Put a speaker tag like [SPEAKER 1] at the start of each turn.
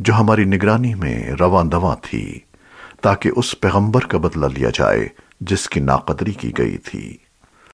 [SPEAKER 1] جو ہماری نگرانی میں رواں دواں تھی، تاکہ اس پیغمبر کا بدلہ لیا جائے جس کی ناقدری کی گئی تھی۔